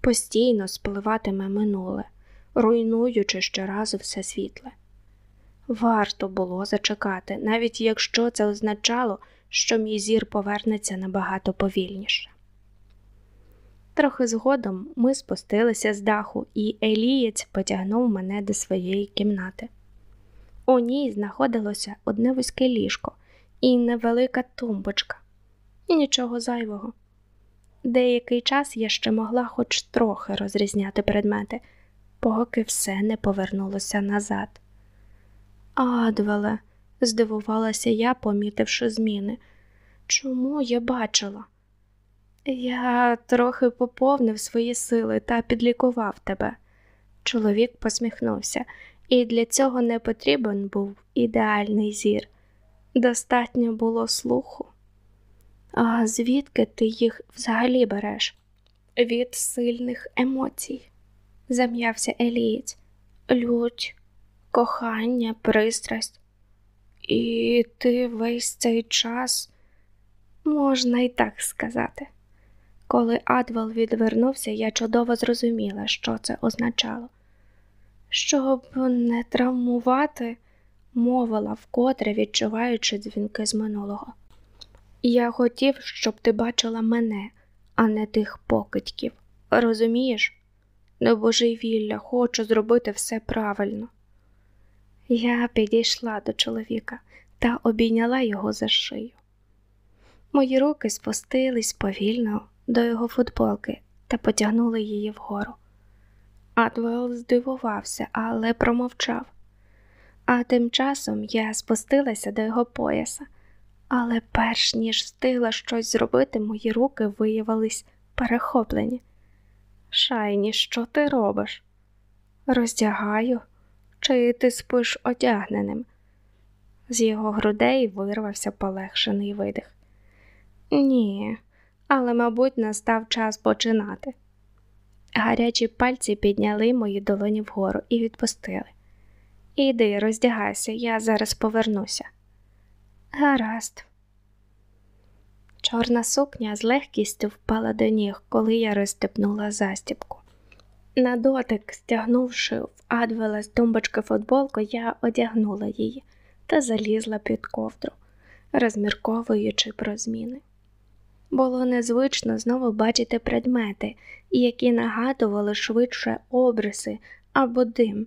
постійно спливатиме минуле, руйнуючи щоразу все світле. Варто було зачекати, навіть якщо це означало, що мій зір повернеться набагато повільніше. Трохи згодом ми спустилися з даху, і Елієць потягнув мене до своєї кімнати. У ній знаходилося одне вузьке ліжко і невелика тумбочка, нічого зайвого. Деякий час я ще могла хоч трохи розрізняти предмети, поки все не повернулося назад. Адвеле, здивувалася я, помітивши зміни. Чому я бачила? Я трохи поповнив свої сили та підлікував тебе. Чоловік посміхнувся, і для цього не потрібен був ідеальний зір. Достатньо було слуху. А звідки ти їх взагалі береш? Від сильних емоцій, зам'явся Елієць. Лють, кохання, пристрасть. І ти весь цей час, можна і так сказати. Коли Адвел відвернувся, я чудово зрозуміла, що це означало. Щоб не травмувати, мовила вкотре, відчуваючи дзвінки з минулого. Я хотів, щоб ти бачила мене, а не тих покидьків. Розумієш? До божевілля хочу зробити все правильно. Я підійшла до чоловіка та обійняла його за шию. Мої руки спустились повільно до його футболки та потягнули її вгору. Адвел здивувався, але промовчав. А тим часом я спустилася до його пояса, але перш ніж встигла щось зробити, мої руки виявились перехоплені. Шайні, що ти робиш? Роздягаю, чи ти спиш одягненим? З його грудей вирвався полегшений видих. Ні, але, мабуть, настав час починати. Гарячі пальці підняли мої долоні вгору і відпустили. Іди, роздягайся, я зараз повернуся. Гаразд. Чорна сукня з легкістю впала до ніг, коли я розстепнула застібку. На дотик, стягнувши в Адвела з тумбочки футболку, я одягнула її та залізла під ковдру, розмірковуючи про зміни. Було незвично знову бачити предмети, які нагадували швидше обриси або дим.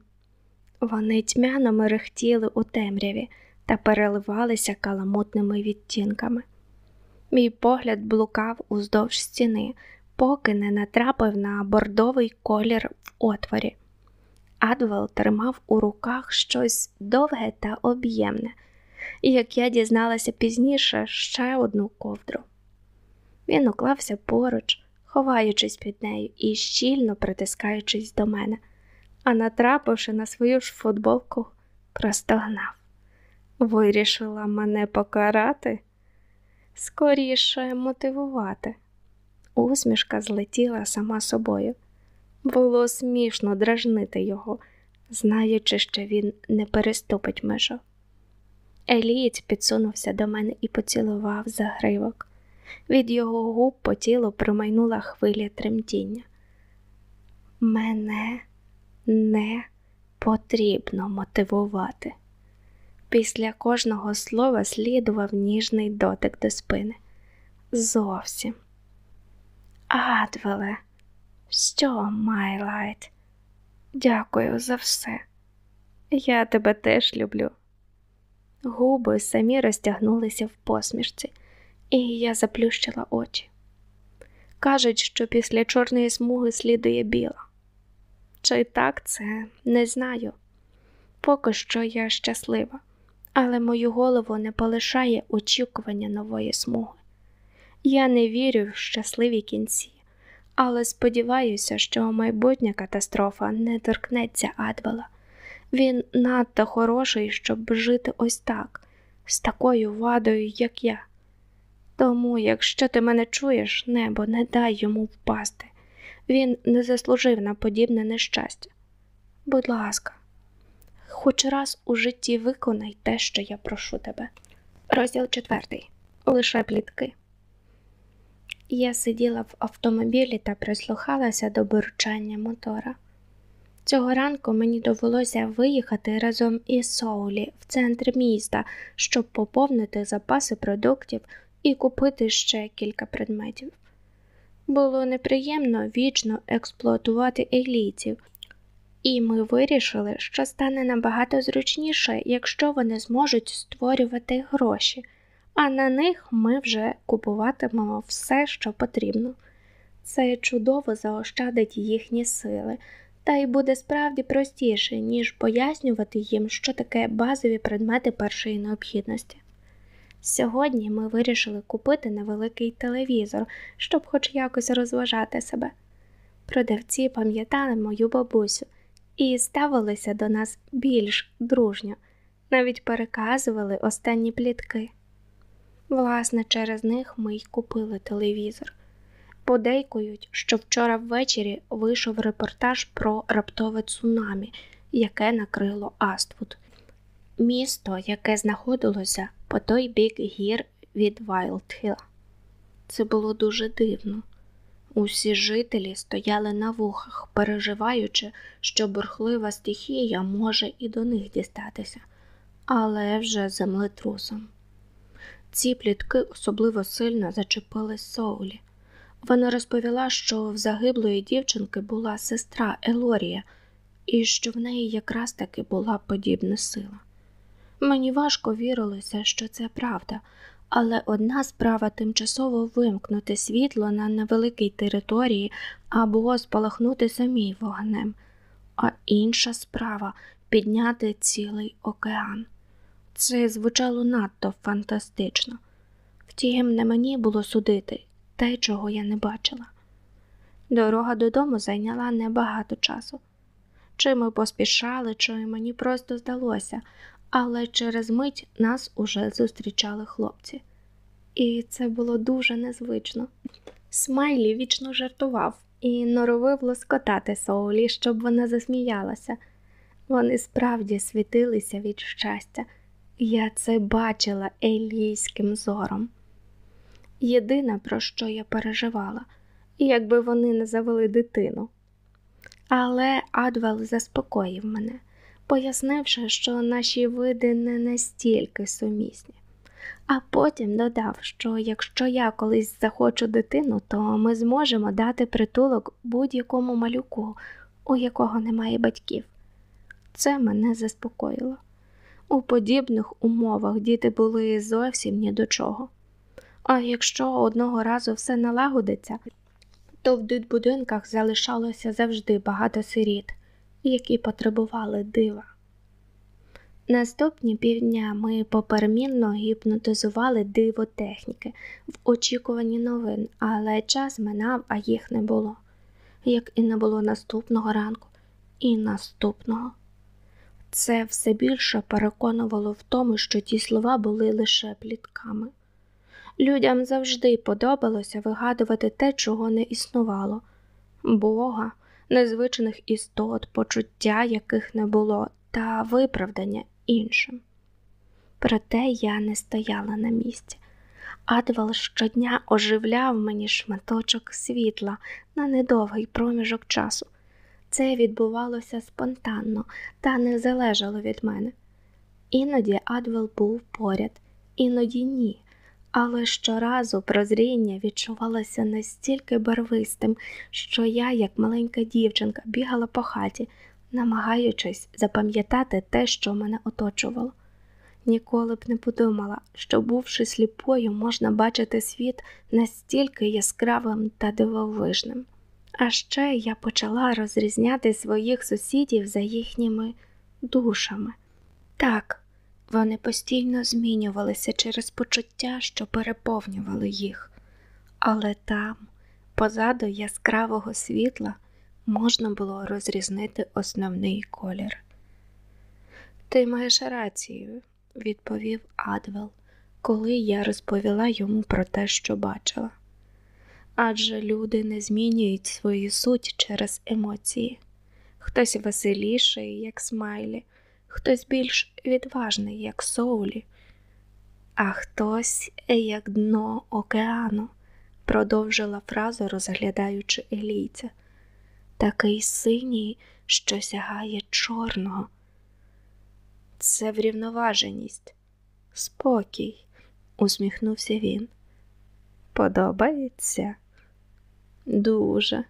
Вони тьмяно мерехтіли у темряві та переливалися каламутними відтінками. Мій погляд блукав уздовж стіни, поки не натрапив на бордовий колір в отворі. Адвел тримав у руках щось довге та об'ємне, і, як я дізналася пізніше, ще одну ковдру. Він уклався поруч, ховаючись під нею і щільно притискаючись до мене, а натрапивши на свою ж футболку, простогнав. Вирішила мене покарати, скоріше мотивувати. Усмішка злетіла сама собою. Було смішно дражнити його, знаючи, що він не переступить межу. Елієць підсунувся до мене і поцілував за гривок. Від його губ по тілу промайнула хвиля тремтіння. Мене не потрібно мотивувати. Після кожного слова слідував ніжний дотик до спини. Зовсім. Адвеле, що, Майлайт? Дякую за все. Я тебе теж люблю. Губи самі розтягнулися в посмішці і я заплющила очі. Кажуть, що після чорної смуги слідує біла. Чи так це не знаю. Поки що я щаслива, але мою голову не полишає очікування нової смуги. Я не вірю в щасливі кінці, але сподіваюся, що майбутня катастрофа не торкнеться Адвела. Він надто хороший, щоб жити ось так, з такою вадою, як я. Тому, якщо ти мене чуєш, небо, не дай йому впасти. Він не заслужив на подібне нещастя. Будь ласка, хоч раз у житті виконай те, що я прошу тебе. Розділ четвертий. Лише плітки. Я сиділа в автомобілі та прислухалася до бурчання мотора. Цього ранку мені довелося виїхати разом із Соулі в центр міста, щоб поповнити запаси продуктів і купити ще кілька предметів. Було неприємно вічно експлуатувати елітів, і ми вирішили, що стане набагато зручніше, якщо вони зможуть створювати гроші, а на них ми вже купуватимемо все, що потрібно. Це чудово заощадить їхні сили, та й буде справді простіше, ніж пояснювати їм, що таке базові предмети першої необхідності. Сьогодні ми вирішили купити невеликий телевізор, щоб хоч якось розважати себе. Продавці пам'ятали мою бабусю і ставилися до нас більш дружньо, навіть переказували останні плітки. Власне, через них ми й купили телевізор. Подейкують, що вчора ввечері вийшов репортаж про раптове цунамі, яке накрило Аствуд, місто, яке знаходилося по той бік гір від Вайлдхіла. Це було дуже дивно. Усі жителі стояли на вухах, переживаючи, що бурхлива стихія може і до них дістатися, але вже землетрусом. Ці плітки особливо сильно зачепили Соулі. Вона розповіла, що в загиблої дівчинки була сестра Елорія, і що в неї якраз таки була подібна сила. Мені важко вірилося, що це правда, але одна справа тимчасово вимкнути світло на невеликій території або спалахнути самій вогнем, а інша справа підняти цілий океан. Це звучало надто фантастично. Втім, не мені було судити те, чого я не бачила. Дорога додому зайняла небагато часу. Чи ми поспішали, чи мені просто здалося, але через мить нас уже зустрічали хлопці. І це було дуже незвично. Смайлі вічно жартував і норовив лоскотати Соулі, щоб вона засміялася. Вони справді світилися від щастя. Я це бачила елійським зором. Єдине, про що я переживала, якби вони не завели дитину. Але Адвел заспокоїв мене, пояснивши, що наші види не настільки сумісні. А потім додав, що якщо я колись захочу дитину, то ми зможемо дати притулок будь-якому малюку, у якого немає батьків. Це мене заспокоїло. У подібних умовах діти були зовсім ні до чого. А якщо одного разу все налагодиться, то в дитбудинках залишалося завжди багато сиріт, які потребували дива. Наступні півдня ми поперемінно гіпнотизували диво техніки в очікуванні новин, але час минав, а їх не було, як і не було наступного ранку і наступного. Це все більше переконувало в тому, що ті слова були лише плітками. Людям завжди подобалося вигадувати те, чого не існувало Бога, незвичних істот, почуття яких не було, та виправдання іншим. Проте я не стояла на місці. Адвал щодня оживляв мені шматочок світла на недовгий проміжок часу. Це відбувалося спонтанно та не залежало від мене. Іноді Адвел був поряд, іноді ні, але щоразу прозріння відчувалося настільки барвистим, що я, як маленька дівчинка, бігала по хаті, намагаючись запам'ятати те, що мене оточувало. Ніколи б не подумала, що, бувши сліпою, можна бачити світ настільки яскравим та дивовижним. А ще я почала розрізняти своїх сусідів за їхніми душами. Так, вони постійно змінювалися через почуття, що переповнювали їх, але там, позаду яскравого світла, можна було розрізнити основний колір. Ти маєш рацію, відповів Адвел, коли я розповіла йому про те, що бачила. Адже люди не змінюють свою суть через емоції. Хтось веселіший, як смайлі, хтось більш відважний, як соулі, а хтось як дно океану, продовжила фразу, розглядаючи елійця. Такий синій, що сягає чорного. Це врівноваженість, спокій, усміхнувся він. Подобається? Дуже,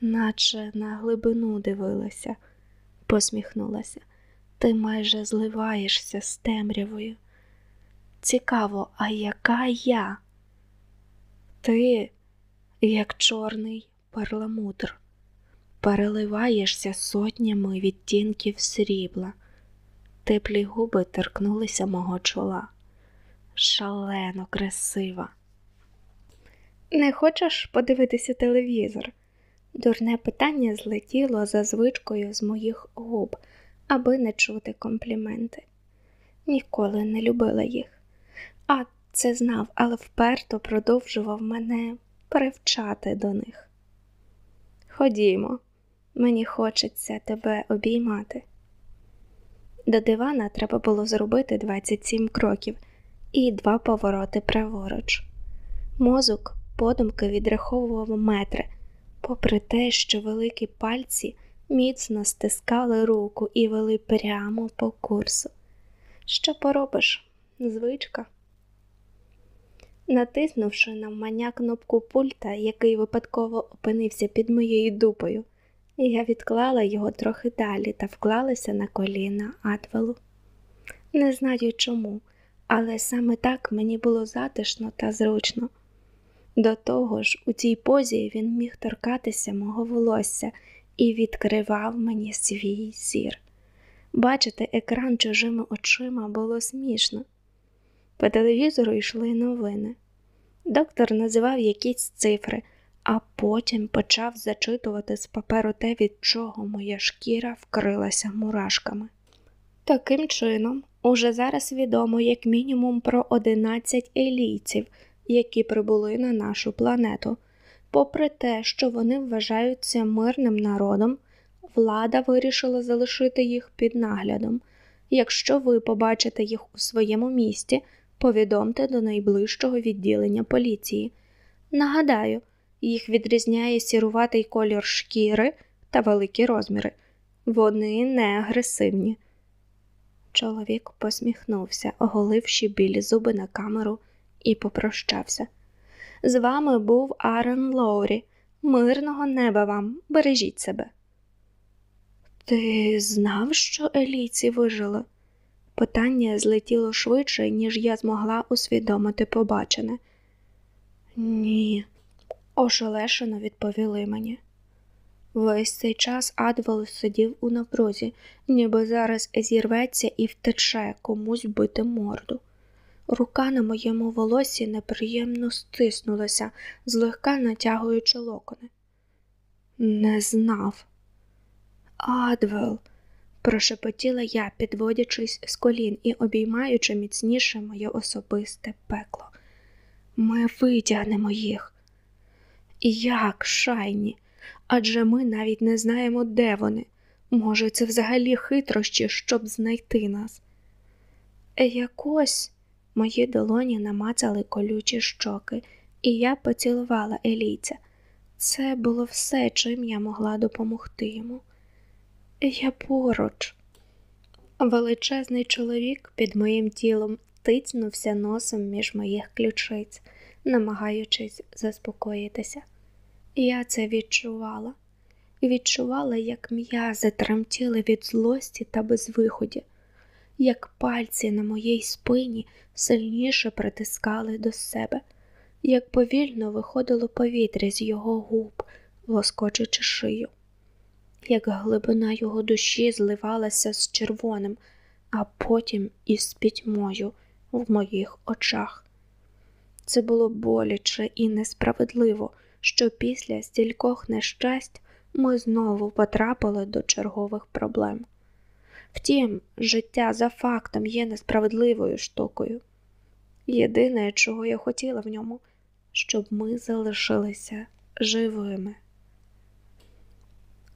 наче на глибину дивилася, посміхнулася. Ти майже зливаєшся з темрявою. Цікаво, а яка я? Ти, як чорний перламутр, переливаєшся сотнями відтінків срібла. Теплі губи торкнулися мого чола. Шалено красива. Не хочеш подивитися телевізор? Дурне питання злетіло за звичкою з моїх губ, аби не чути компліменти. Ніколи не любила їх. А це знав, але вперто продовжував мене привчати до них. Ходімо, мені хочеться тебе обіймати. До дивана треба було зробити 27 кроків і два повороти праворуч. Мозок подумки відраховував метри, попри те, що великі пальці міцно стискали руку і вели прямо по курсу. Що поробиш? Звичка. Натиснувши на маня кнопку пульта, який випадково опинився під моєю дупою, я відклала його трохи далі та вклалася на коліна Адвелу. Не знаю чому, але саме так мені було затишно та зручно. До того ж, у цій позі він міг торкатися мого волосся і відкривав мені свій зір. Бачити екран чужими очима було смішно. По телевізору йшли новини. Доктор називав якісь цифри, а потім почав зачитувати з паперу те, від чого моя шкіра вкрилася мурашками. Таким чином, уже зараз відомо як мінімум про 11 елійців, які прибули на нашу планету. Попри те, що вони вважаються мирним народом, влада вирішила залишити їх під наглядом. Якщо ви побачите їх у своєму місті, повідомте до найближчого відділення поліції. Нагадаю, їх відрізняє сіруватий колір шкіри та великі розміри. Вони не агресивні. Чоловік посміхнувся, оголивши білі зуби на камеру, і попрощався. З вами був Арен Лоурі. Мирного неба вам, бережіть себе. Ти знав, що Еліці вижила? Питання злетіло швидше, ніж я змогла усвідомити побачене. Ні, ошелешено відповіли мені. Весь цей час Адвел сидів у напрузі, ніби зараз зірветься і втече комусь бити морду. Рука на моєму волосі неприємно стиснулася, злегка натягуючи локони. Не знав. Адвел, прошепотіла я, підводячись з колін і обіймаючи міцніше моє особисте пекло. Ми витягнемо їх. Як, шайні? Адже ми навіть не знаємо, де вони. Може, це взагалі хитрощі, щоб знайти нас. Якось мої долоні намацали колючі щоки, і я поцілувала Елійця. Це було все, чим я могла допомогти йому. Я поруч. Величезний чоловік під моїм тілом тицнувся носом між моїх ключиць, намагаючись заспокоїтися. Я це відчувала, відчувала, як м'язи тремтіли від злості та безвиході, як пальці на моїй спині сильніше притискали до себе, як повільно виходило повітря з його губ, лоскочучи шию як глибина його душі зливалася з червоним, а потім із пітьмою в моїх очах. Це було боляче і несправедливо, що після стількох нещасть ми знову потрапили до чергових проблем. Втім, життя за фактом є несправедливою штукою. Єдине, чого я хотіла в ньому, щоб ми залишилися живими.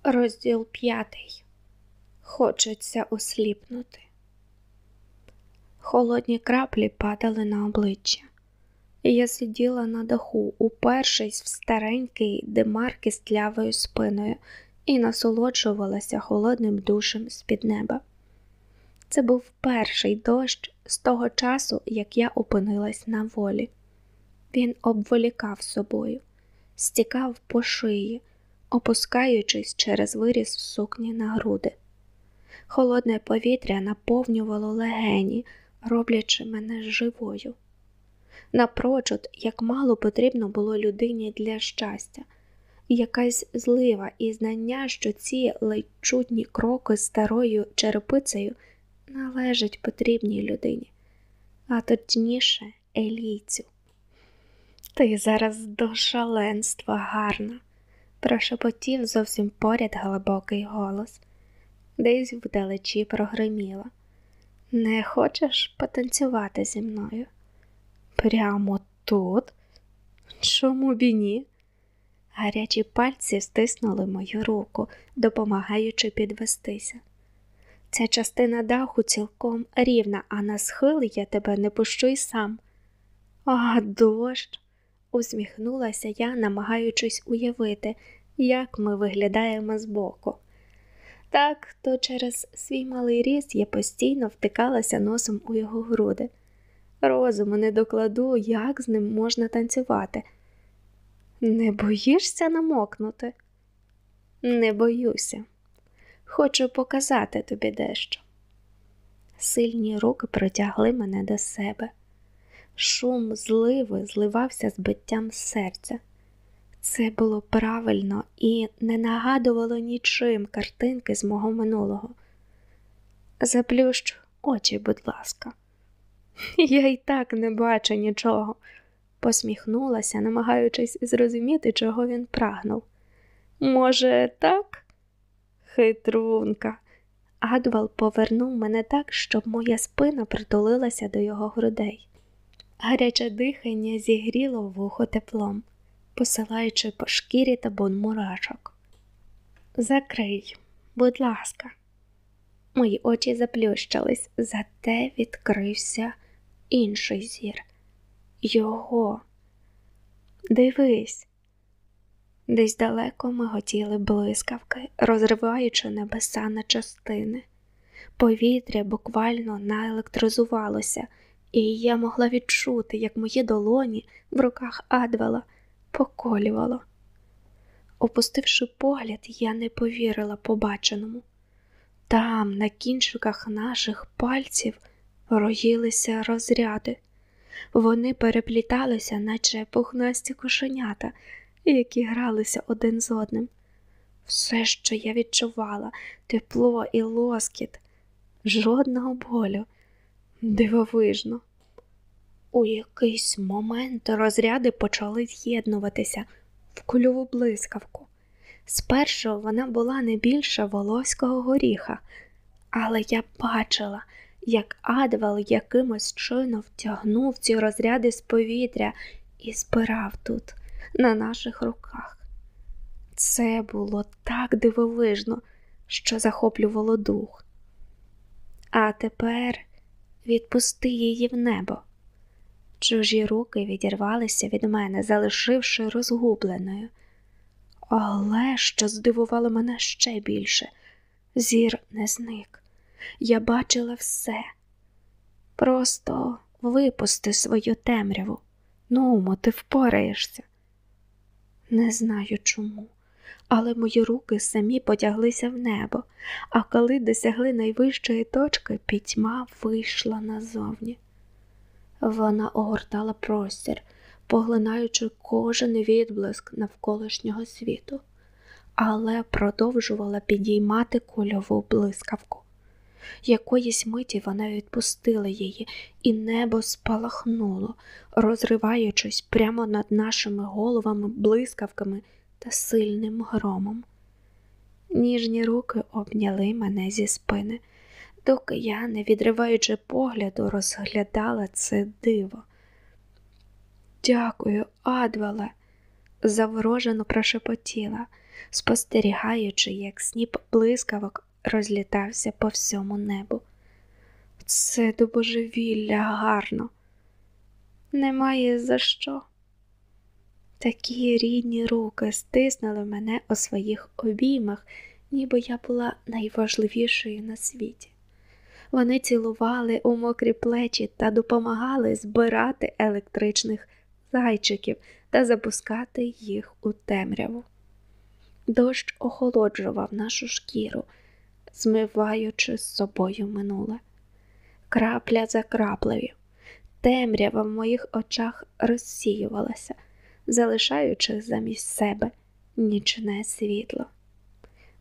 Розділ п'ятий. Хочеться осліпнути. Холодні краплі падали на обличчя. я сиділа на даху, упершись в старенький демарки з тлявою спиною, і насолоджувалася холодним душем з-під неба. Це був перший дощ з того часу, як я опинилась на волі. Він обволікав собою, стікав по шиї, опускаючись через виріз сукні на груди. Холодне повітря наповнювало легені, роблячи мене живою. Напрочуд, як мало потрібно було людині для щастя, якась злива і знання, що ці ледь кроки старою черепицею належать потрібній людині, а точніше елійцю. Ти зараз до шаленства гарна, прошепотів зовсім поряд глибокий голос, десь вдалечі прогриміла. Не хочеш потанцювати зі мною? Прямо тут? Чому б і ні? Гарячі пальці стиснули мою руку, допомагаючи підвестися. Ця частина даху цілком рівна, а на схил я тебе не пущу й сам. А дощ, усміхнулася я, намагаючись уявити, як ми виглядаємо збоку. Так, то через свій малий ріст я постійно втикалася носом у його груди. Розуму не докладу, як з ним можна танцювати. Не боїшся намокнути? Не боюся. Хочу показати тобі дещо. Сильні руки протягли мене до себе. Шум зливи зливався з биттям серця. Це було правильно і не нагадувало нічим картинки з мого минулого. Заплющ очі, будь ласка. Я й так не бачу нічого, посміхнулася, намагаючись зрозуміти, чого він прагнув. Може, так? Хитрунка. Адвал повернув мене так, щоб моя спина притулилася до його грудей. Гаряче дихання зігріло вухо теплом, посилаючи по шкірі та бон мурашок. Закрий, будь ласка, мої очі заплющились, зате відкрився інший зір. Його. Дивись, десь далеко миготіли блискавки, розриваючи небеса на частини. Повітря буквально наелектризувалося, і я могла відчути, як мої долоні в руках Адвела поколювало. Опустивши погляд, я не повірила побаченому. Там, на кінчиках наших пальців, роїлися розряди. Вони перепліталися, наче пухнасті кошенята, які гралися один з одним. Все, що я відчувала, тепло і лоскіт, жодного болю, дивовижно. У якийсь момент розряди почали з'єднуватися в кульову блискавку. Спершу вона була не більше волоського горіха, але я бачила, як Адвел якимось чином втягнув ці розряди з повітря і збирав тут, на наших руках. Це було так дивовижно, що захоплювало дух. А тепер відпусти її в небо. Чужі руки відірвалися від мене, залишивши розгубленою. Але що здивувало мене ще більше, зір не зник. Я бачила все. Просто випусти свою темряву. Ну, ти впораєшся. Не знаю чому, але мої руки самі потяглися в небо, а коли досягли найвищої точки, пітьма вийшла назовні. Вона огортала простір, поглинаючи кожен відблиск навколишнього світу, але продовжувала підіймати кульову блискавку. Якоїсь миті вона відпустила її, і небо спалахнуло, розриваючись прямо над нашими головами, блискавками та сильним громом. Ніжні руки обняли мене зі спини, доки я, не відриваючи погляду, розглядала це диво. Дякую, Адвеле, заворожено прошепотіла, спостерігаючи, як сніп блискавок розлітався по всьому небу. Це до божевілля гарно. Немає за що. Такі рідні руки стиснули мене у своїх обіймах, ніби я була найважливішою на світі. Вони цілували у мокрі плечі та допомагали збирати електричних зайчиків та запускати їх у темряву. Дощ охолоджував нашу шкіру, змиваючи з собою минуле. Крапля за краплею, темрява в моїх очах розсіювалася, залишаючи замість себе нічне світло.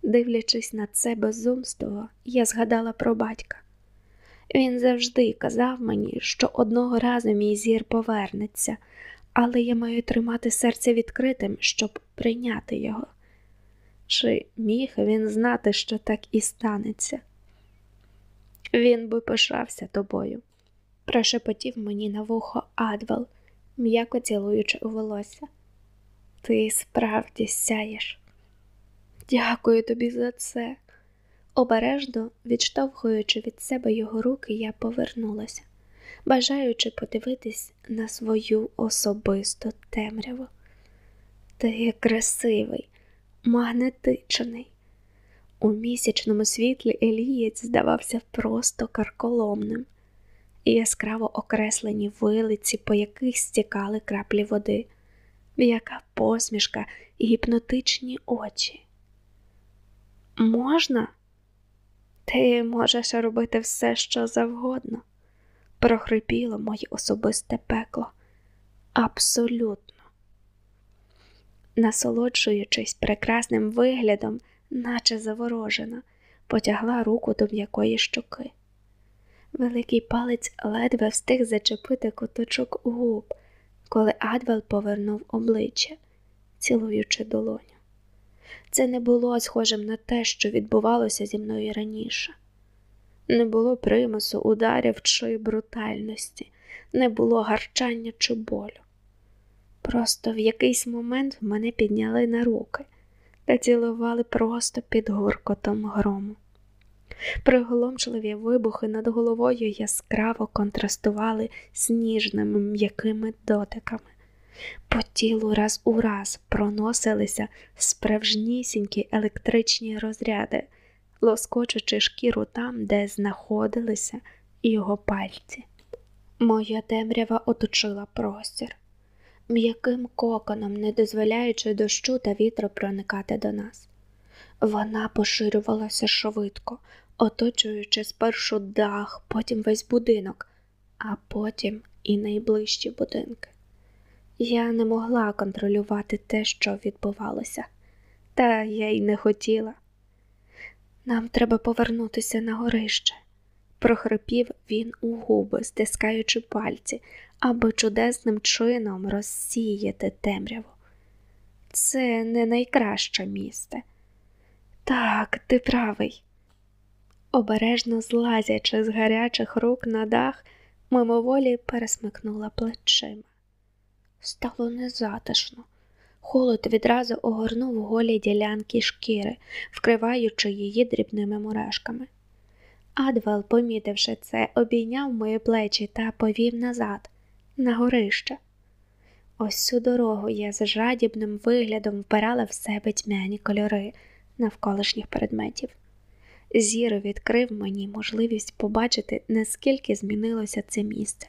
Дивлячись на це безумство, я згадала про батька. Він завжди казав мені, що одного разу мій зір повернеться, але я маю тримати серце відкритим, щоб прийняти його. Чи міг він знати, що так і станеться? Він би пишався тобою, прошепотів мені на вухо Адвел, м'яко цілуючи у волосся. Ти справді сяєш. Дякую тобі за це. Обережно, відштовхуючи від себе його руки, я повернулася, бажаючи подивитись на свою особисту темряву. Ти красивий, магнетичний. У місячному світлі Елієць здавався просто карколомним, і яскраво окреслені вилиці, по яких стікали краплі води, м'яка посмішка і гіпнотичні очі. Можна? Ти можеш робити все, що завгодно, прохрипіло моє особисте пекло. Абсолютно. Насолоджуючись прекрасним виглядом, наче заворожена, потягла руку до м'якої щоки. Великий палець ледве встиг зачепити куточок губ, коли Адвел повернув обличчя, цілуючи долоню. Це не було схожим на те, що відбувалося зі мною раніше. Не було примусу, ударів чи брутальності, не було гарчання чи болю. Просто в якийсь момент мене підняли на руки та цілували просто під гуркотом грому. Приголомшливі вибухи над головою яскраво контрастували з ніжними м'якими дотиками. По тілу раз у раз проносилися справжнісінькі електричні розряди, лоскочучи шкіру там, де знаходилися його пальці. Моя темрява оточила простір, м'яким коконом, не дозволяючи дощу та вітру проникати до нас. Вона поширювалася швидко, оточуючи спершу дах, потім весь будинок, а потім і найближчі будинки. Я не могла контролювати те, що відбувалося, та я й не хотіла. Нам треба повернутися на горище, прохрипів він у губи, стискаючи пальці, аби чудесним чином розсіяти темряву. Це не найкраще місце. Так, ти правий. Обережно злазячи з гарячих рук на дах, мимоволі пересмикнула плечима. Стало незатишно. Холод відразу огорнув голі ділянки шкіри, вкриваючи її дрібними мурашками. Адвел, помітивши це, обійняв мої плечі та повів назад, на горище. Ось цю дорогу я з жадібним виглядом впирала в себе тьмяні кольори навколишніх предметів. Зіро відкрив мені можливість побачити, наскільки змінилося це місце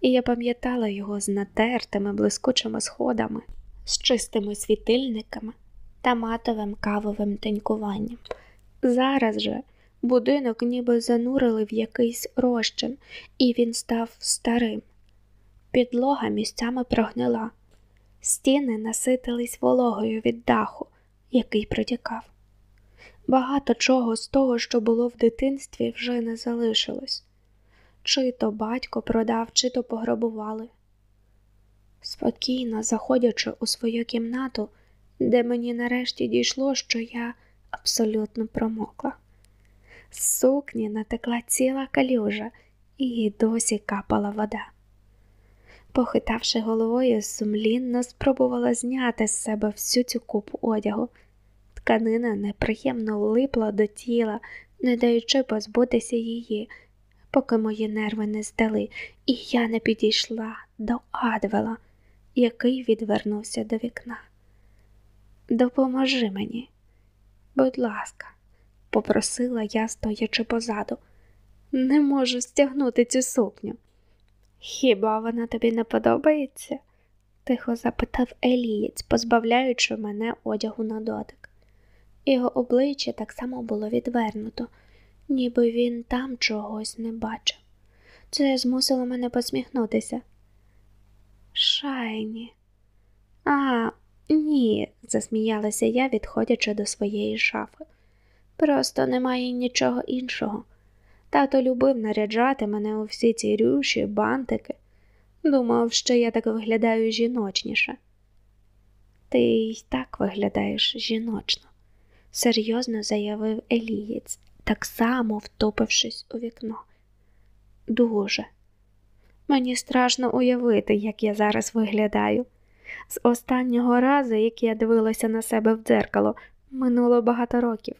і я пам'ятала його з натертими блискучими сходами, з чистими світильниками та матовим кавовим тенькуванням. Зараз же будинок ніби занурили в якийсь розчин, і він став старим. Підлога місцями прогнила, стіни наситились вологою від даху, який протікав. Багато чого з того, що було в дитинстві, вже не залишилось чи то батько продав, чи то пограбували. Спокійно заходячи у свою кімнату, де мені нарешті дійшло, що я абсолютно промокла. З сукні натекла ціла калюжа і досі капала вода. Похитавши головою, сумлінно спробувала зняти з себе всю цю купу одягу. Тканина неприємно липла до тіла, не даючи позбутися її, поки мої нерви не здали, і я не підійшла до Адвела, який відвернувся до вікна. Допоможи мені, будь ласка, попросила я, стоячи позаду. Не можу стягнути цю сукню. Хіба вона тобі не подобається? тихо запитав Елієць, позбавляючи мене одягу на дотик. Його обличчя так само було відвернуто, ніби він там чогось не бачив. Це змусило мене посміхнутися. Шайні. А, ні, засміялася я, відходячи до своєї шафи. Просто немає нічого іншого. Тато любив наряджати мене у всі ці рюші, бантики. Думав, що я так виглядаю жіночніше. Ти й так виглядаєш жіночно, серйозно заявив Елієць, так само втопившись у вікно. Дуже. Мені страшно уявити, як я зараз виглядаю. З останнього разу, як я дивилася на себе в дзеркало, минуло багато років.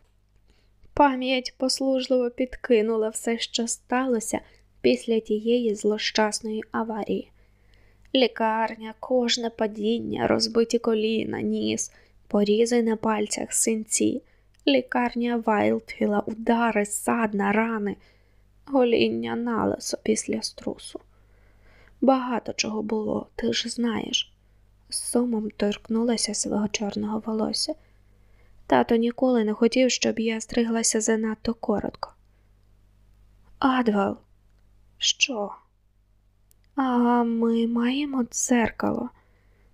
Пам'ять послужливо підкинула все, що сталося після тієї злощасної аварії. Лікарня, кожне падіння, розбиті коліна, ніс, порізи на пальцях, синці, лікарня Вайлдфіла, удари, садна, рани, гоління налесо після струсу. Багато чого було, ти ж знаєш. З сумом торкнулася свого чорного волосся. Тато ніколи не хотів, щоб я стриглася занадто коротко. Адвал, що? А ми маємо дзеркало?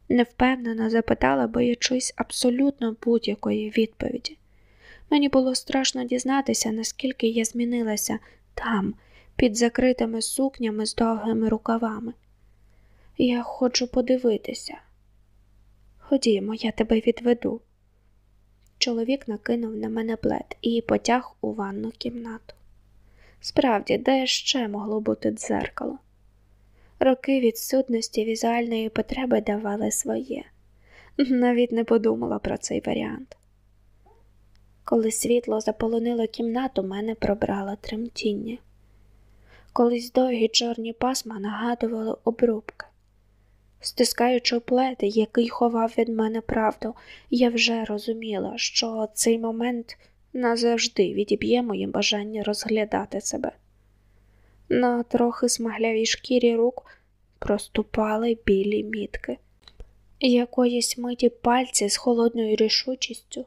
невпевнено запитала, боячись абсолютно будь-якої відповіді. Мені було страшно дізнатися, наскільки я змінилася там, під закритими сукнями з довгими рукавами. Я хочу подивитися. Ходімо, я тебе відведу. Чоловік накинув на мене плед і потяг у ванну кімнату. Справді, де ще могло бути дзеркало? Роки відсутності візуальної потреби давали своє, навіть не подумала про цей варіант. Коли світло заполонило кімнату, мене пробрало тремтіння. Колись довгі чорні пасма нагадували обрубки. Стискаючи плед, який ховав від мене правду, я вже розуміла, що цей момент назавжди відіб'є моє бажання розглядати себе. На трохи смаглявій шкірі рук проступали білі мітки. Якоїсь миті пальці з холодною рішучістю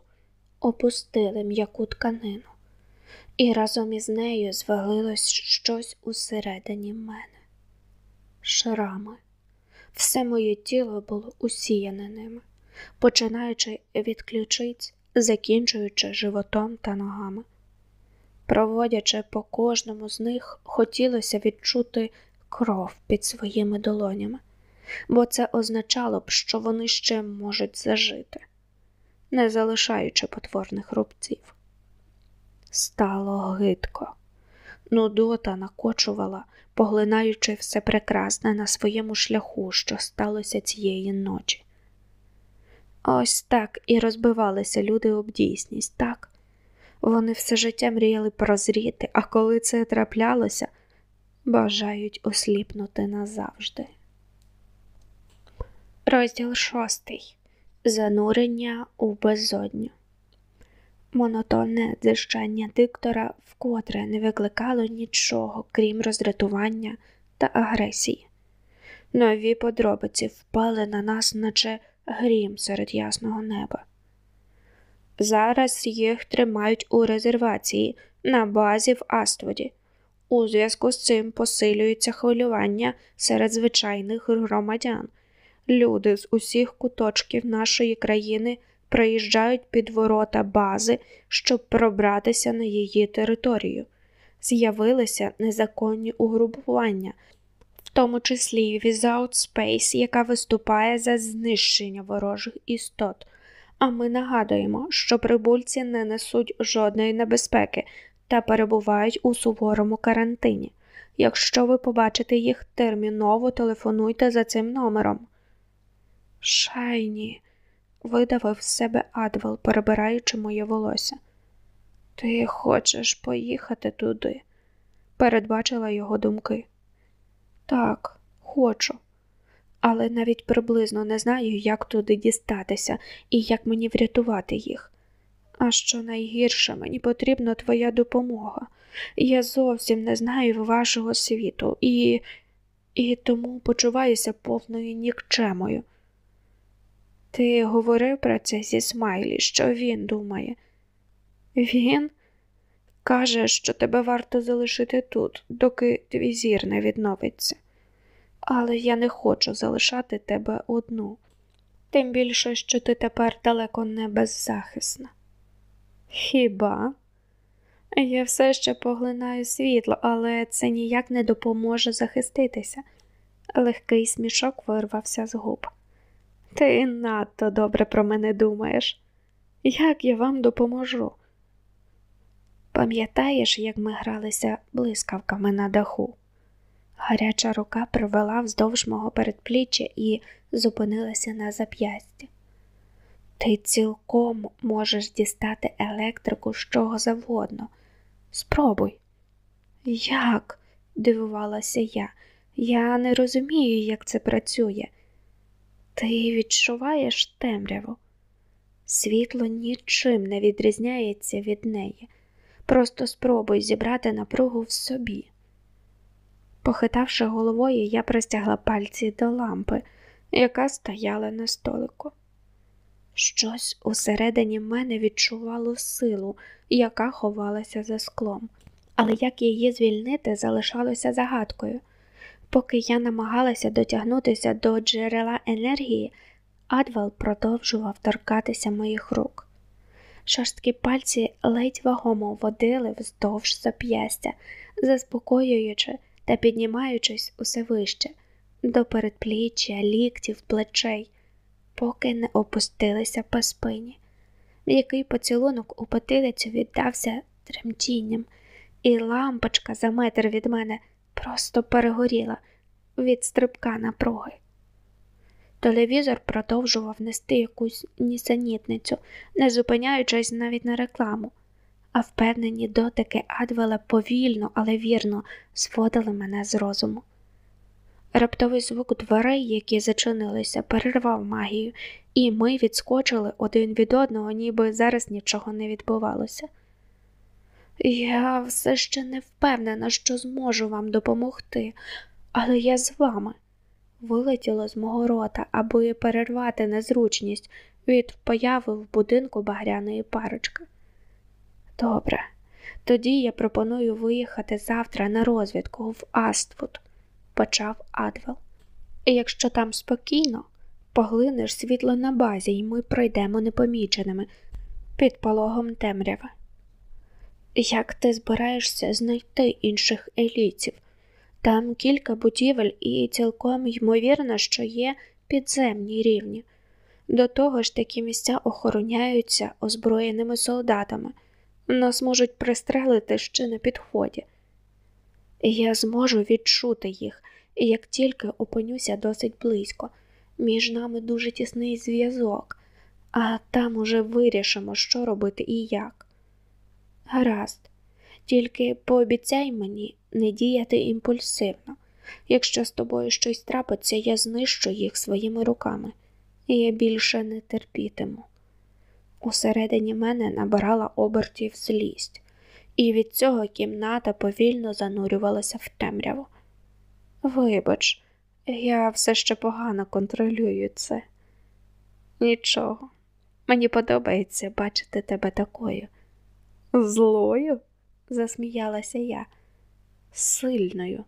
опустили м'яку тканину, і разом із нею звалилось щось усередині мене. Шрами. Все моє тіло було усіяне ними, починаючи від ключиць, закінчуючи животом та ногами. Проводячи по кожному з них, хотілося відчути кров під своїми долонями, бо це означало б, що вони ще можуть зажити, не залишаючи потворних рубців. Стало гидко. Нудота накочувала, поглинаючи все прекрасне на своєму шляху, що сталося цієї ночі. Ось так і розбивалися люди об дійсність, так? Вони все життя мріяли прозріти, а коли це траплялося, бажають осліпнути назавжди. Розділ шостий. Занурення у безодню. Монотонне дзижчання диктора вкотре не викликало нічого, крім роздратування та агресії. Нові подробиці впали на нас, наче грім серед ясного неба. Зараз їх тримають у резервації на базі в Астводі. У зв'язку з цим посилюється хвилювання серед звичайних громадян. Люди з усіх куточків нашої країни приїжджають під ворота бази, щоб пробратися на її територію. З'явилися незаконні угрупування, в тому числі Without Space, яка виступає за знищення ворожих істот. А ми нагадуємо, що прибульці не несуть жодної небезпеки та перебувають у суворому карантині. Якщо ви побачите їх терміново телефонуйте за цим номером. Шайні, видавив з себе Адвел, перебираючи моє волосся. Ти хочеш поїхати туди? передбачила його думки. Так, хочу, але навіть приблизно не знаю, як туди дістатися і як мені врятувати їх. А що найгірше, мені потрібна твоя допомога. Я зовсім не знаю вашого світу і і тому почуваюся повною нікчемою. Ти говорив про це зі Смайлі, що він думає? Він каже, що тебе варто залишити тут, доки твій зір не відновиться. Але я не хочу залишати тебе одну, тим більше, що ти тепер далеко не беззахисна. Хіба? Я все ще поглинаю світло, але це ніяк не допоможе захиститися. Легкий смішок вирвався з губ. Ти надто добре про мене думаєш. Як я вам допоможу? Пам'ятаєш, як ми гралися блискавками на даху? Гаряча рука провела вздовж мого передпліччя і зупинилася на зап'ясті. Ти цілком можеш дістати електрику з чого завгодно. Спробуй. Як? дивувалася я. Я не розумію, як це працює. Ти відчуваєш темряву. Світло нічим не відрізняється від неї. Просто спробуй зібрати напругу в собі. Похитавши головою, я простягла пальці до лампи, яка стояла на столику. Щось усередині мене відчувало силу, яка ховалася за склом, але як її звільнити, залишалося загадкою. Поки я намагалася дотягнутися до джерела енергії, Адвал продовжував торкатися моїх рук. Шорсткі пальці ледь вагомо водили вздовж зап'ястя, заспокоюючи та піднімаючись усе вище, до передпліччя, ліктів, плечей, поки не опустилися по спині. М'який поцілунок у потилицю віддався тремтінням, і лампочка за метр від мене просто перегоріла від стрибка напруги. Телевізор продовжував нести якусь нісенітницю, не зупиняючись навіть на рекламу, а впевнені дотики Адвела повільно, але вірно зводили мене з розуму. Раптовий звук дверей, які зачинилися, перервав магію, і ми відскочили один від одного, ніби зараз нічого не відбувалося. Я все ще не впевнена, що зможу вам допомогти, але я з вами. Вилетіло з мого рота, аби перервати незручність від появи в будинку багряної парочки. Добре, тоді я пропоную виїхати завтра на розвідку в Аствуд, почав Адвел. Якщо там спокійно, поглинеш світло на базі, і ми пройдемо непоміченими під пологом темряви. Як ти збираєшся знайти інших елітів? Там кілька будівель, і цілком ймовірно, що є підземні рівні. До того ж такі місця охороняються озброєними солдатами, нас можуть пристрелити ще на підході. Я зможу відчути їх, як тільки опинюся досить близько. Між нами дуже тісний зв'язок, а там уже вирішимо, що робити і як. Гаразд, тільки пообіцяй мені не діяти імпульсивно. Якщо з тобою щось трапиться, я знищу їх своїми руками, і я більше не терпітиму. Усередині мене набирала обертів злість, і від цього кімната повільно занурювалася в темряву. Вибач, я все ще погано контролюю це. Нічого, мені подобається бачити тебе такою. Злою? засміялася я, сильною.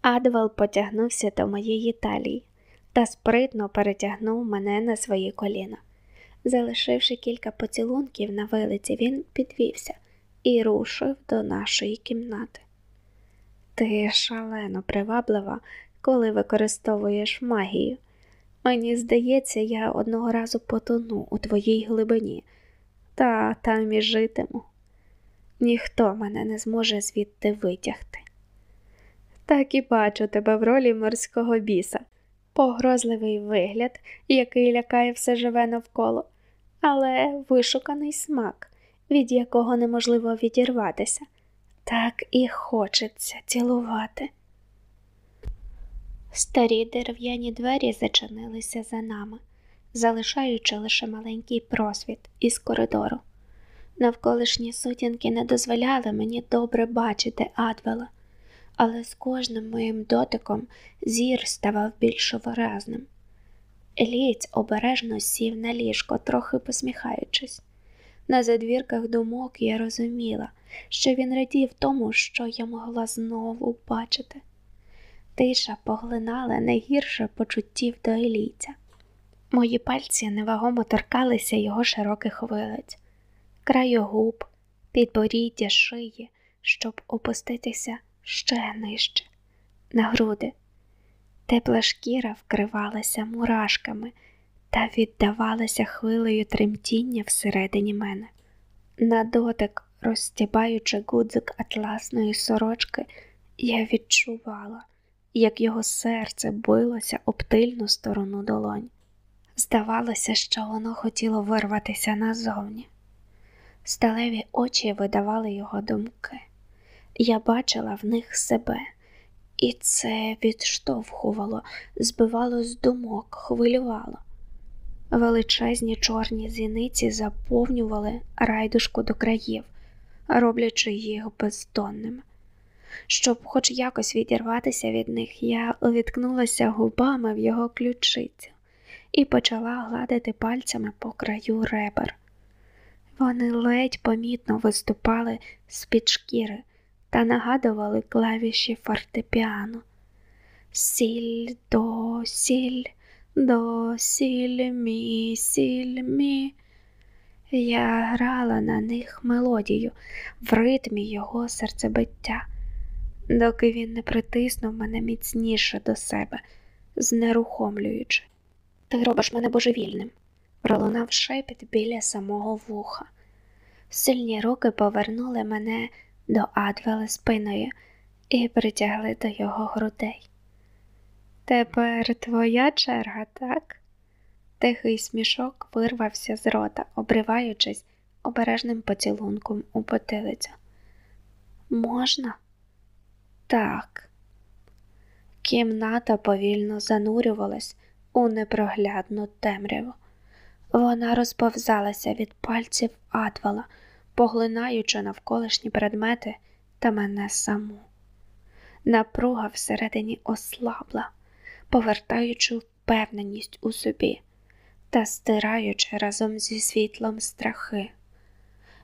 Адвал потягнувся до моєї талії та спритно перетягнув мене на свої коліна. Залишивши кілька поцілунків на вилиці, він підвівся і рушив до нашої кімнати. Ти шалено приваблива, коли використовуєш магію. Мені здається, я одного разу потону у твоїй глибині, та там і житиму ніхто мене не зможе звідти витягти. Так і бачу тебе в ролі морського біса, погрозливий вигляд, який лякає все живе навколо, але вишуканий смак, від якого неможливо відірватися. Так і хочеться цілувати. Старі дерев'яні двері зачинилися за нами, залишаючи лише маленький просвіт із коридору. Навколишні сутінки не дозволяли мені добре бачити Адвела, але з кожним моїм дотиком зір ставав більш виразним. Елієць обережно сів на ліжко, трохи посміхаючись. На задвірках думок я розуміла, що він радів тому, що я могла знову бачити. Тиша поглинала не гірше почуттів до елійця. Мої пальці невагомо торкалися його широких вилиць, краю губ, підборіддя шиї, щоб опуститися ще нижче, на груди. Тепла шкіра вкривалася мурашками та віддавалася хвилею тремтіння всередині мене. На дотик, розстібаючи гудзик атласної сорочки, я відчувала, як його серце билося об тильну сторону долонь. Здавалося, що воно хотіло вирватися назовні. Сталеві очі видавали його думки. Я бачила в них себе, і це відштовхувало, збивало з думок, хвилювало. Величезні чорні зіниці заповнювали райдушку до країв, роблячи їх бездонними. Щоб хоч якось відірватися від них, я увіткнулася губами в його ключицю і почала гладити пальцями по краю ребер. Вони ледь помітно виступали з під шкіри та нагадували клавіші фортепіано. Сіль, до, сіль, до, сіль, мі, сіль, мі. Я грала на них мелодію в ритмі його серцебиття, доки він не притиснув мене міцніше до себе, знерухомлюючи. Ти робиш мене божевільним, пролунав шепіт біля самого вуха. Сильні руки повернули мене до Адвела спиною і притягли до його грудей. Тепер твоя черга, так? Тихий смішок вирвався з рота, обриваючись обережним поцілунком у потилицю. Можна? Так. Кімната повільно занурювалась у непроглядну темряву. Вона розповзалася від пальців Адвала, поглинаючи навколишні предмети та мене саму. Напруга всередині ослабла, повертаючи впевненість у собі та стираючи разом зі світлом страхи.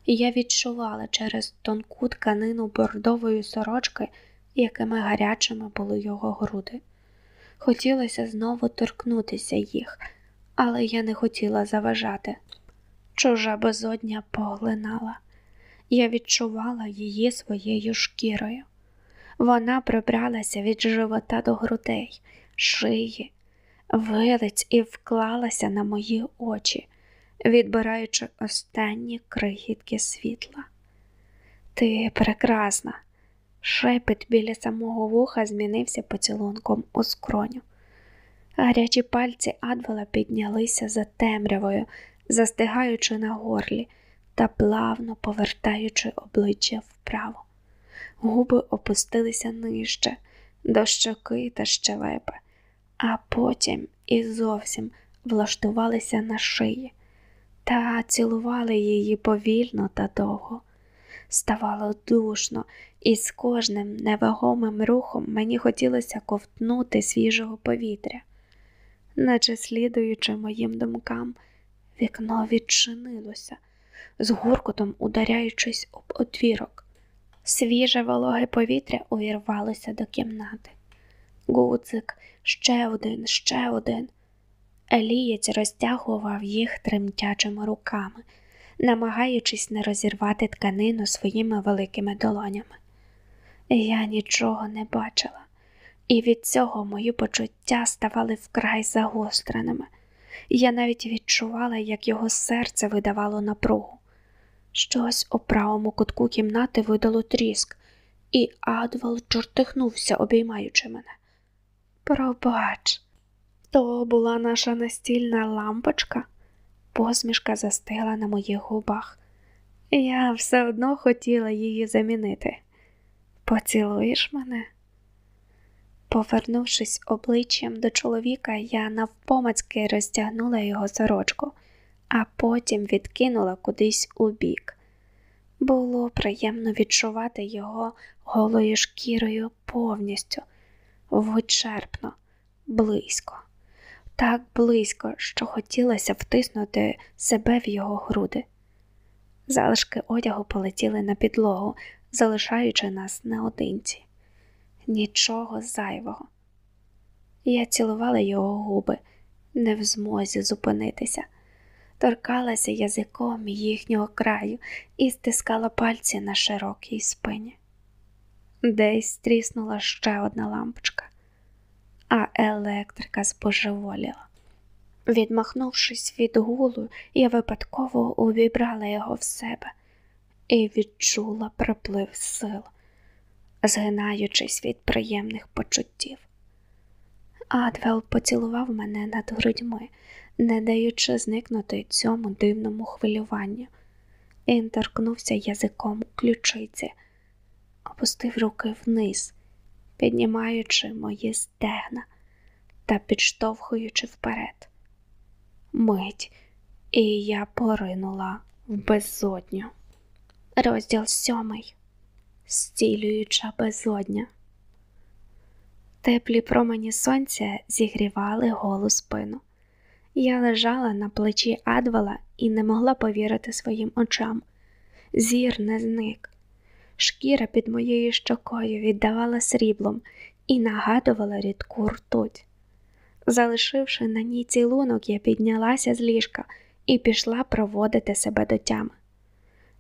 Я відчувала через тонку тканину бордової сорочки, якими гарячими були його груди. Хотілося знову торкнутися їх, але я не хотіла заважати. Чужа безодня поглинала, я відчувала її своєю шкірою. Вона прибралася від живота до грудей, шиї, вилиць і вклалася на мої очі, відбираючи останні крихітки світла. Ти прекрасна. Шепіт біля самого вуха змінився поцілунком у скроню. Гарячі пальці Адвела піднялися за темрявою, застигаючи на горлі та плавно повертаючи обличчя вправо. Губи опустилися нижче, до щоки та щелепи, а потім і зовсім влаштувалися на шиї та цілували її повільно та довго. Ставало душно, і з кожним невагомим рухом мені хотілося ковтнути свіжого повітря. Наче слідуючи моїм думкам, вікно відчинилося, з гуркотом ударяючись об отвірок. Свіже вологе повітря увірвалося до кімнати. Гуцик, ще один, ще один. Елієць розтягував їх тремтячими руками, намагаючись не розірвати тканину своїми великими долонями. Я нічого не бачила, і від цього мої почуття ставали вкрай загостреними. Я навіть відчувала, як його серце видавало напругу. Щось у правому кутку кімнати видало тріск, і Адвал чортихнувся, обіймаючи мене. Пробач, то була наша настільна лампочка, посмішка застигла на моїх губах. Я все одно хотіла її замінити. Поцілуєш мене? Повернувшись обличчям до чоловіка, я навпомацьки розтягнула його сорочку, а потім відкинула кудись у бік. Було приємно відчувати його голою шкірою повністю, вичерпно, близько, так близько, що хотілося втиснути себе в його груди. Залишки одягу полетіли на підлогу, залишаючи нас наодинці. Нічого зайвого. Я цілувала його губи, не в змозі зупинитися, торкалася язиком їхнього краю і стискала пальці на широкій спині. Десь тріснула ще одна лампочка, а електрика збожеволіла. Відмахнувшись від гулу, я випадково увібрала його в себе і відчула приплив сил, згинаючись від приємних почуттів. Адвел поцілував мене над грудьми, не даючи зникнути цьому дивному хвилюванню. Він торкнувся язиком ключиці, опустив руки вниз, піднімаючи мої стегна та підштовхуючи вперед. Мить, і я поринула в безодню. Розділ сьомий. Стілююча безодня. Теплі промені сонця зігрівали голу спину. Я лежала на плечі Адвала і не могла повірити своїм очам. Зір не зник. Шкіра під моєю щокою віддавала сріблом і нагадувала рідку ртуть. Залишивши на ній цілунок, я піднялася з ліжка і пішла проводити себе до тями.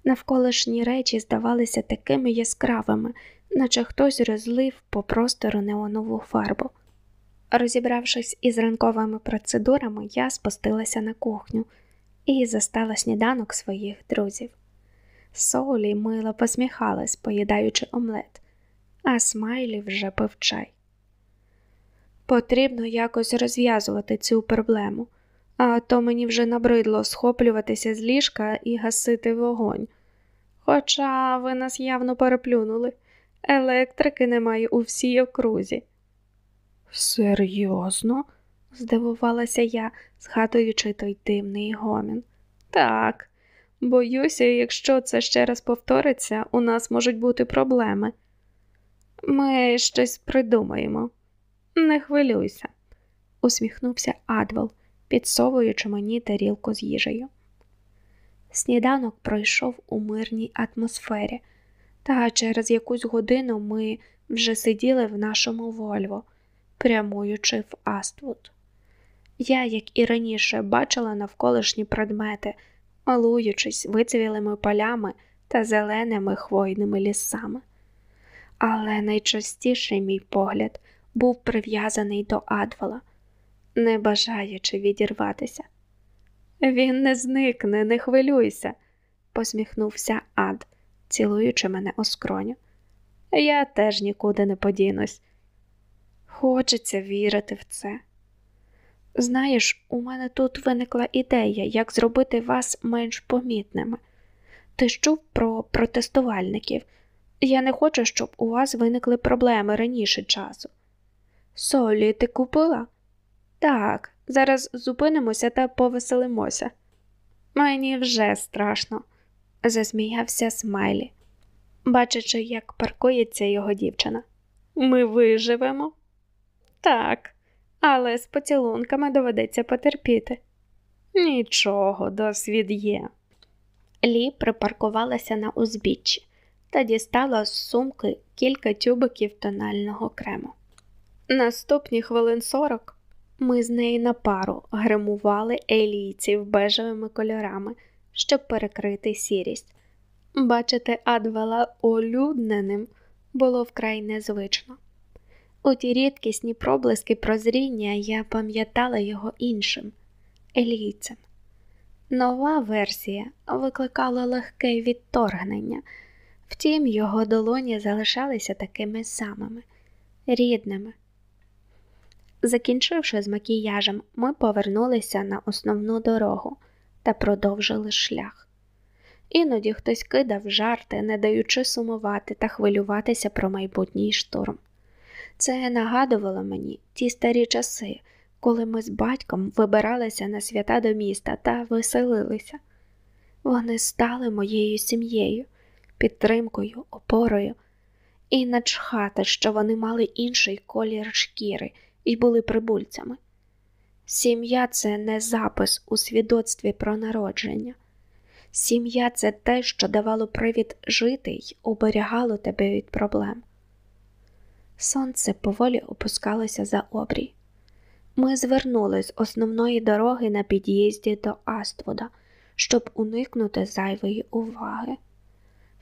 Навколишні речі здавалися такими яскравими, наче хтось розлив по простору неонову фарбу. Розібравшись із ранковими процедурами, я спустилася на кухню і застала сніданок своїх друзів. Соулі мило посміхалась, поїдаючи омлет, а Смайлі вже пив чай. Потрібно якось розв'язувати цю проблему, а то мені вже набридло схоплюватися з ліжка і гасити вогонь. Хоча ви нас явно переплюнули, електрики немає у всій окрузі. Серйозно? здивувалася я, згадуючи той дивний гомін. Так, боюся, якщо це ще раз повториться, у нас можуть бути проблеми. Ми щось придумаємо. Не хвилюйся, усміхнувся Адвел, підсовуючи мені тарілку з їжею. Сніданок пройшов у мирній атмосфері, та через якусь годину ми вже сиділи в нашому Вольво, прямуючи в Аствуд. Я, як і раніше, бачила навколишні предмети, малуючись вицвілими полями та зеленими хвойними лісами. Але найчастіше мій погляд був прив'язаний до Адвала, не бажаючи відірватися. Він не зникне, не хвилюйся, посміхнувся Ад, цілуючи мене у скроню. Я теж нікуди не подінусь. Хочеться вірити в це. Знаєш, у мене тут виникла ідея, як зробити вас менш помітними. Ти чув про протестувальників. Я не хочу, щоб у вас виникли проблеми раніше часу. Солі, ти купила? Так, зараз зупинимося та повеселимося. Мені вже страшно, засміявся Смайлі, бачачи, як паркується його дівчина. Ми виживемо? Так, але з поцілунками доведеться потерпіти. Нічого, досвід є. Лі припаркувалася на узбіччі та дістала з сумки кілька тюбиків тонального крему. Наступні хвилин сорок ми з нею на пару гримували елійців бежевими кольорами, щоб перекрити сірість. Бачити Адвела олюдненим було вкрай незвично. У ті рідкісні проблиски прозріння я пам'ятала його іншим елійцем. Нова версія викликала легке відторгнення, втім, його долоні залишалися такими самими, рідними. Закінчивши з макіяжем, ми повернулися на основну дорогу та продовжили шлях. Іноді хтось кидав жарти, не даючи сумувати та хвилюватися про майбутній штурм. Це нагадувало мені ті старі часи, коли ми з батьком вибиралися на свята до міста та веселилися. Вони стали моєю сім'єю, підтримкою, опорою, і начхати, що вони мали інший колір шкіри і були прибульцями. Сім'я це не запис у свідоцтві про народження. Сім'я це те, що давало привід жити й оберігало тебе від проблем. Сонце поволі опускалося за обрій. Ми звернули з основної дороги на під'їзді до Аствуда, щоб уникнути зайвої уваги.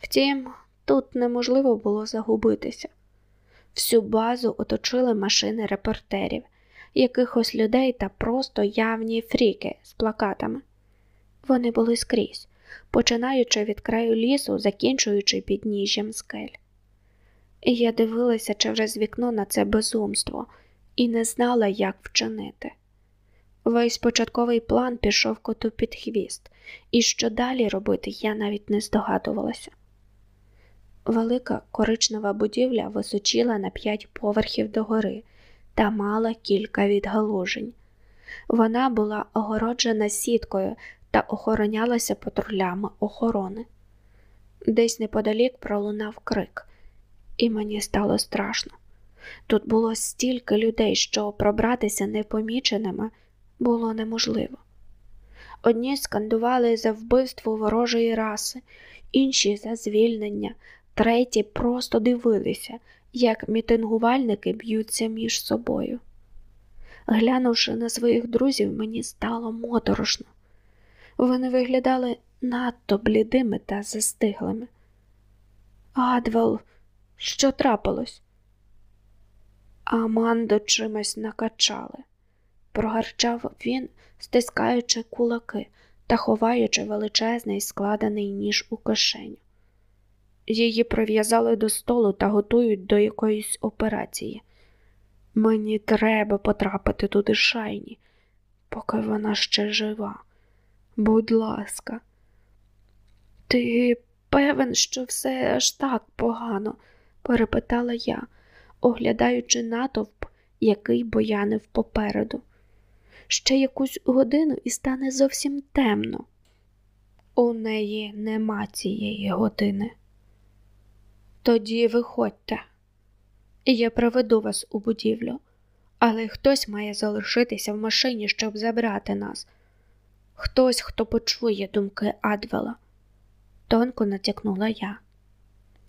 Втім, тут неможливо було загубитися. Всю базу оточили машини репортерів, якихось людей та просто явні фріки з плакатами. Вони були скрізь, починаючи від краю лісу, закінчуючи підніжжям скель. Я дивилася через вікно на це безумство і не знала, як вчинити. Весь початковий план пішов коту під хвіст, і що далі робити, я навіть не здогадувалася. Велика коричнева будівля височила на п'ять поверхів догори та мала кілька відгалужень. Вона була огороджена сіткою та охоронялася патрулями охорони. Десь неподалік пролунав крик, і мені стало страшно. Тут було стільки людей, що пробратися непоміченими було неможливо. Одні скандували за вбивство ворожої раси, інші за звільнення, треті просто дивилися, як мітингувальники б'ються між собою. Глянувши на своїх друзів, мені стало моторошно. Вони виглядали надто блідими та застиглими. Адвел, що трапилось? Аманду чимось накачали, прогарчав він, стискаючи кулаки та ховаючи величезний складений ніж у кишеню. Її прив'язали до столу та готують до якоїсь операції. Мені треба потрапити туди шайні, поки вона ще жива. Будь ласка, ти певен, що все аж так погано? перепитала я, оглядаючи натовп, який боянив попереду. Ще якусь годину і стане зовсім темно. У неї нема цієї години. Тоді виходьте, я проведу вас у будівлю, але хтось має залишитися в машині, щоб забрати нас. Хтось, хто почує думки Адвела, тонко натякнула я.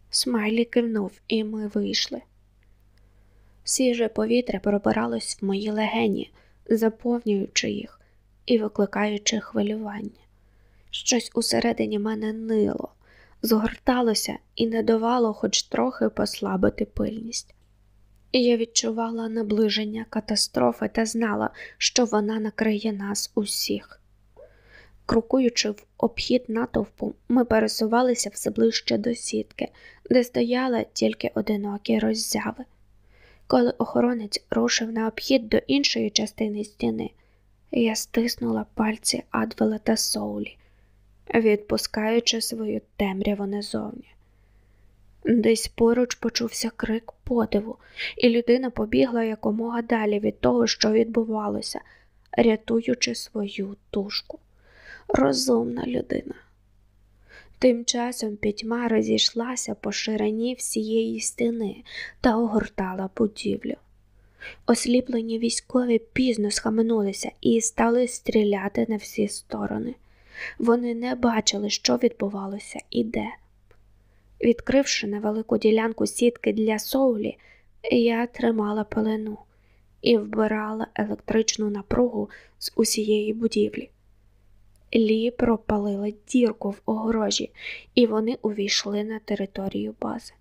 Смайлі кивнув, і ми вийшли. Свіже повітря пробиралось в мої легені, заповнюючи їх і викликаючи хвилювання. Щось усередині мене нило згорталося і не давало хоч трохи послабити пильність. Я відчувала наближення катастрофи та знала, що вона накриє нас усіх. Крокуючи в обхід натовпу, ми пересувалися все ближче до сітки, де стояли тільки одинокі роззяви. Коли охоронець рушив на обхід до іншої частини стіни, я стиснула пальці Адвела та Соулі, відпускаючи свою темряву назовні. Десь поруч почувся крик подиву, і людина побігла якомога далі від того, що відбувалося, рятуючи свою тушку. Розумна людина. Тим часом пітьма розійшлася по ширині всієї стіни та огортала будівлю. Осліплені військові пізно схаменулися і стали стріляти на всі сторони. Вони не бачили, що відбувалося і де. Відкривши невелику ділянку сітки для соулі, я тримала пелену і вбирала електричну напругу з усієї будівлі. Лі пропалила дірку в огорожі, і вони увійшли на територію бази.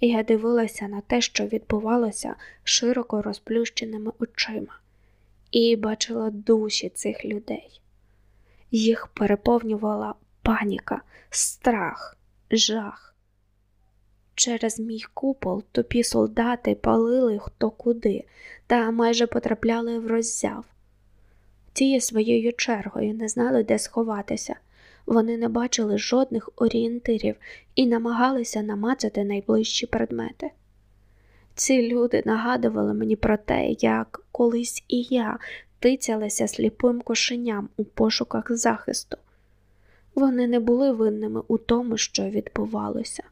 Я дивилася на те, що відбувалося широко розплющеними очима, і бачила душі цих людей. Їх переповнювала паніка, страх, жах. Через мій купол тупі солдати палили хто куди та майже потрапляли в роззяв. Ті своєю чергою не знали, де сховатися, Вони не бачили жодних орієнтирів і намагалися намацати найближчі предмети. Ці люди нагадували мені про те, як колись і я тицялася сліпим кошеням у пошуках захисту. Вони не були винними у тому, що відбувалося.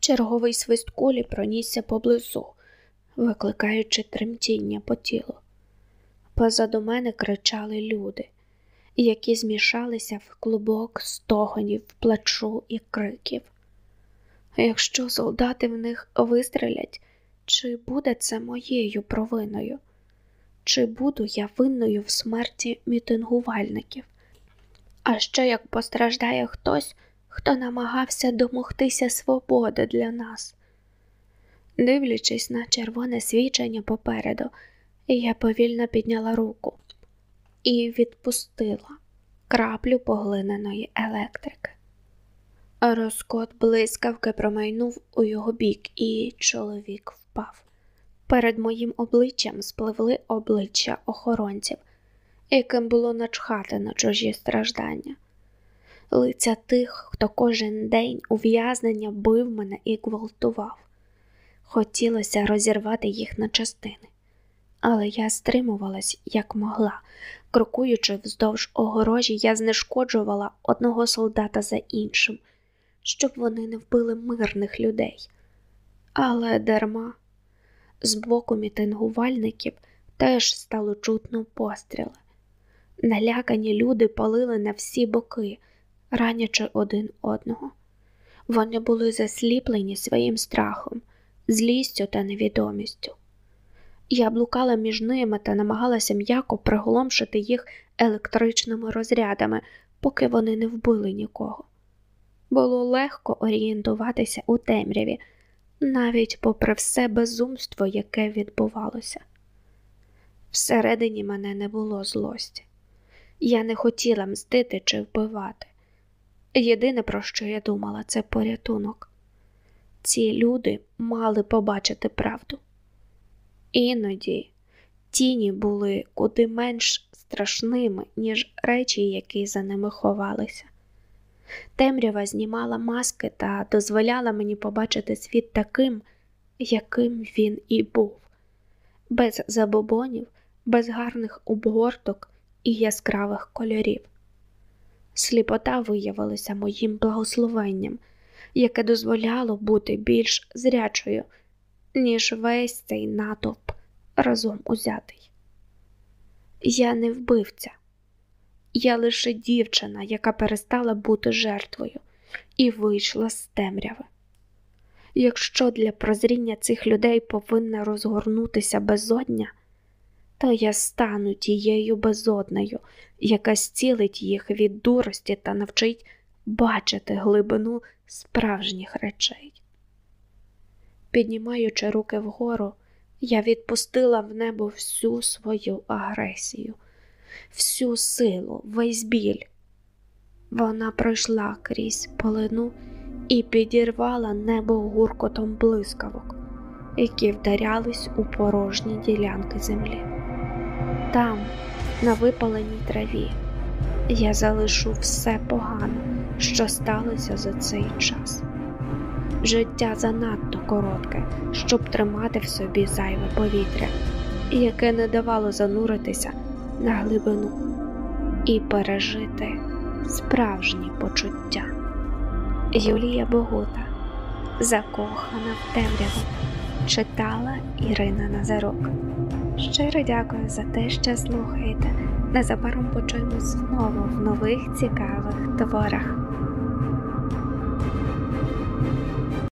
Черговий свист кулі пронісся поблизу, викликаючи тремтіння по тілу. Позаду мене кричали люди, які змішалися в клубок стогонів, плачу і криків. Якщо солдати в них вистрелять, чи буде це моєю провиною? Чи буду я винною в смерті мітингувальників? А ще як постраждає хтось, хто намагався домогтися свободи для нас. Дивлячись на червоне свідчення попереду, я повільно підняла руку і відпустила краплю поглиненої електрики. Розкот блискавки промайнув у його бік, і чоловік впав. Перед моїм обличчям спливли обличчя охоронців, яким було начхати на чужі страждання, лиця тих, хто кожен день ув'язнення бив мене і гвалтував. Хотілося розірвати їх на частини, але я стримувалась як могла. Крокуючи вздовж огорожі, я знешкоджувала одного солдата за іншим, щоб вони не вбили мирних людей. Але дарма з боку мітингувальників теж стало чутно постріли. Налякані люди палили на всі боки, ранячи один одного. Вони були засліплені своїм страхом, злістю та невідомістю. Я блукала між ними та намагалася м'яко приголомшити їх електричними розрядами, поки вони не вбили нікого. Було легко орієнтуватися у темряві, навіть попри все безумство, яке відбувалося. Всередині мене не було злості. Я не хотіла мстити чи вбивати. Єдине, про що я думала, це порятунок. Ці люди мали побачити правду. Іноді тіні були куди менш страшними, ніж речі, які за ними ховалися. Темрява знімала маски та дозволяла мені побачити світ таким, яким він і був, без забобонів, без гарних обгорток і яскравих кольорів. Сліпота виявилася моїм благословенням, яке дозволяло бути більш зрячою, ніж весь цей натовп разом узятий. Я не вбивця. Я лише дівчина, яка перестала бути жертвою, і вийшла з темряви. Якщо для прозріння цих людей повинна розгорнутися безодня, то я стану тією безоднею, яка зцілить їх від дурості та навчить бачити глибину справжніх речей. Піднімаючи руки вгору, я відпустила в небо всю свою агресію всю силу, весь біль. Вона пройшла крізь полину і підірвала небо гуркотом блискавок, які вдарялись у порожні ділянки землі. Там, на випаленій траві, я залишу все погане, що сталося за цей час. Життя занадто коротке, щоб тримати в собі зайве повітря, яке не давало зануритися на глибину і пережити справжні почуття. Юлія Богута Закохана в темряву читала Ірина Назарук. Щиро дякую за те, що слухаєте. Незабаром почуємось знову в нових цікавих творах.